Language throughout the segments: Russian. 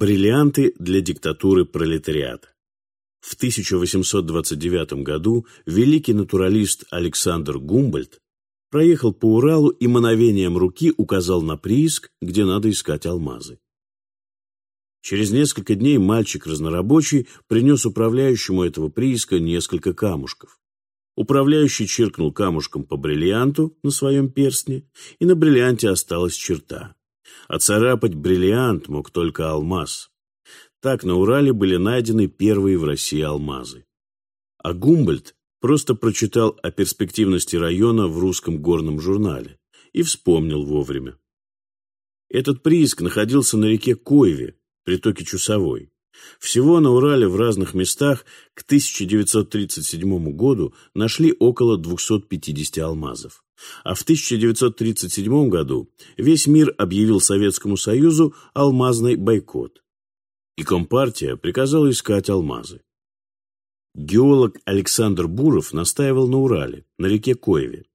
Бриллианты для диктатуры пролетариата. В 1829 году великий натуралист Александр Гумбольдт проехал по Уралу и мановением руки указал на прииск, где надо искать алмазы. Через несколько дней мальчик-разнорабочий принес управляющему этого прииска несколько камушков. Управляющий чиркнул камушком по бриллианту на своем перстне, и на бриллианте осталась черта. А царапать бриллиант мог только алмаз. Так на Урале были найдены первые в России алмазы. А Гумбольд просто прочитал о перспективности района в русском горном журнале и вспомнил вовремя. Этот прииск находился на реке Койве, притоке Чусовой. Всего на Урале в разных местах к 1937 году нашли около 250 алмазов. А в 1937 году весь мир объявил Советскому Союзу алмазный бойкот. И Компартия приказала искать алмазы. Геолог Александр Буров настаивал на Урале, на реке Коеве.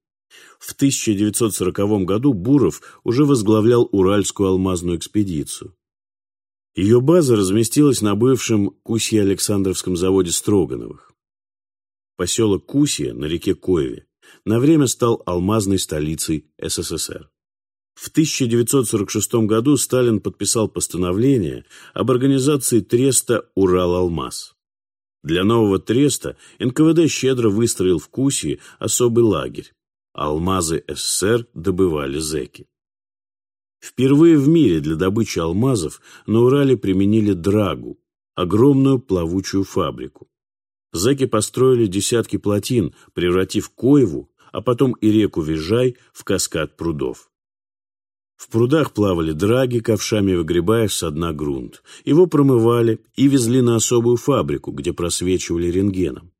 В 1940 году Буров уже возглавлял Уральскую алмазную экспедицию. Ее база разместилась на бывшем Кусье-Александровском заводе Строгановых. Поселок Кусье на реке Коеве на время стал алмазной столицей СССР. В 1946 году Сталин подписал постановление об организации треста «Урал-Алмаз». Для нового треста НКВД щедро выстроил в Кусии особый лагерь. Алмазы СССР добывали зэки. Впервые в мире для добычи алмазов на Урале применили драгу, огромную плавучую фабрику. Зэки построили десятки плотин, превратив Коеву, а потом и реку Визжай в каскад прудов. В прудах плавали драги, ковшами выгребая со дна грунт. Его промывали и везли на особую фабрику, где просвечивали рентгеном.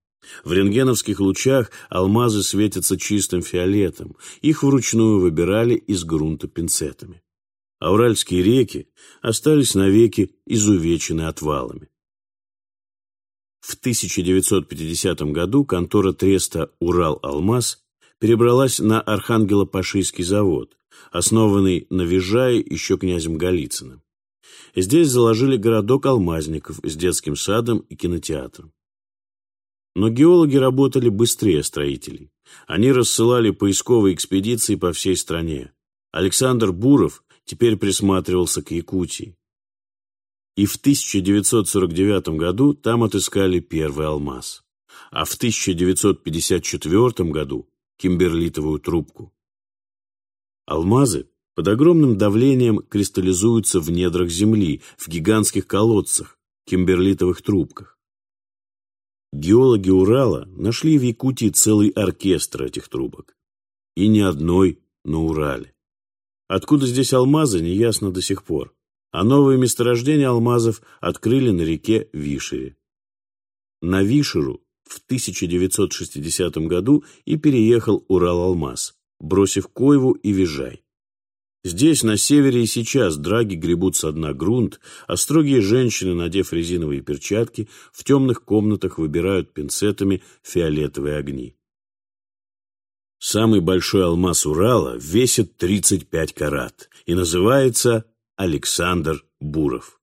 В рентгеновских лучах алмазы светятся чистым фиолетом. Их вручную выбирали из грунта пинцетами а уральские реки остались навеки изувечены отвалами. В 1950 году контора треста «Урал-Алмаз» перебралась на Архангело-Пашийский завод, основанный на Вижае еще князем Голицыным. Здесь заложили городок алмазников с детским садом и кинотеатром. Но геологи работали быстрее строителей. Они рассылали поисковые экспедиции по всей стране. Александр Буров теперь присматривался к Якутии. И в 1949 году там отыскали первый алмаз, а в 1954 году кимберлитовую трубку. Алмазы под огромным давлением кристаллизуются в недрах Земли, в гигантских колодцах, кимберлитовых трубках. Геологи Урала нашли в Якутии целый оркестр этих трубок. И ни одной на Урале. Откуда здесь алмазы, неясно до сих пор. А новые месторождения алмазов открыли на реке Вишере. На Вишеру в 1960 году и переехал Урал-Алмаз, бросив Коеву и Вижай. Здесь, на севере и сейчас, драги гребут со дна грунт, а строгие женщины, надев резиновые перчатки, в темных комнатах выбирают пинцетами фиолетовые огни. Самый большой алмаз Урала весит 35 карат и называется Александр Буров.